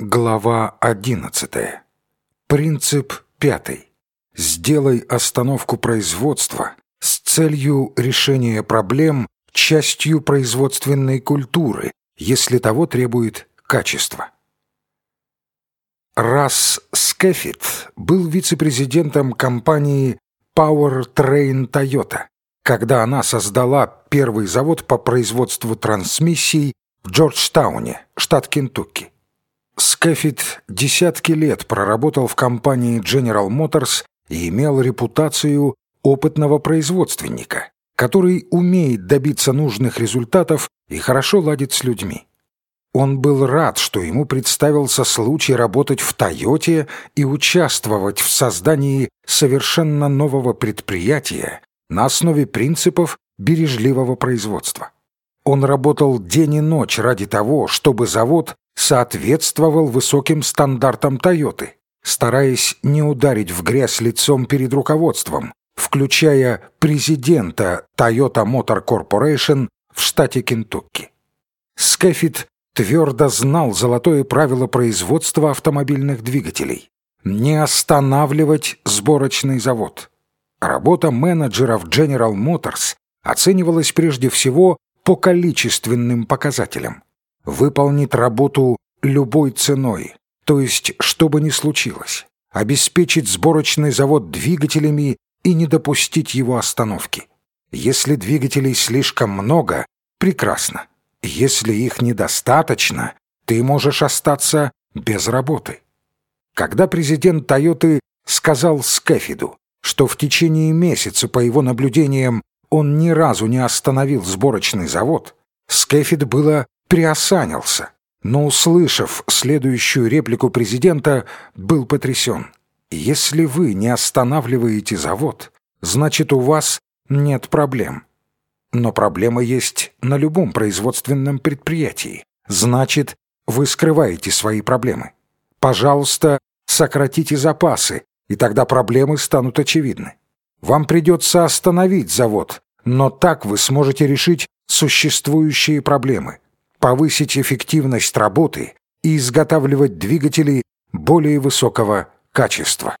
Глава 11. Принцип пятый. Сделай остановку производства с целью решения проблем частью производственной культуры, если того требует качество. Расс Скеффит был вице-президентом компании Power Train Toyota, когда она создала первый завод по производству трансмиссий в Джорджтауне, штат Кентукки. Скаффит десятки лет проработал в компании General Motors и имел репутацию опытного производственника, который умеет добиться нужных результатов и хорошо ладит с людьми. Он был рад, что ему представился случай работать в «Тойоте» и участвовать в создании совершенно нового предприятия на основе принципов бережливого производства. Он работал день и ночь ради того, чтобы завод соответствовал высоким стандартам Тойоты, стараясь не ударить в грязь лицом перед руководством, включая президента Toyota Motor Corporation в штате Кентукки. Скефит твердо знал золотое правило производства автомобильных двигателей – не останавливать сборочный завод. Работа менеджеров General Motors оценивалась прежде всего по количественным показателям – выполнить работу любой ценой, то есть что бы ни случилось, обеспечить сборочный завод двигателями и не допустить его остановки. Если двигателей слишком много, прекрасно. Если их недостаточно, ты можешь остаться без работы. Когда президент Тойоты сказал Скефиду, что в течение месяца, по его наблюдениям, он ни разу не остановил сборочный завод, Скефид было приосанился, но, услышав следующую реплику президента, был потрясен. «Если вы не останавливаете завод, значит, у вас нет проблем. Но проблема есть на любом производственном предприятии. Значит, вы скрываете свои проблемы. Пожалуйста, сократите запасы, и тогда проблемы станут очевидны. Вам придется остановить завод, но так вы сможете решить существующие проблемы повысить эффективность работы и изготавливать двигатели более высокого качества.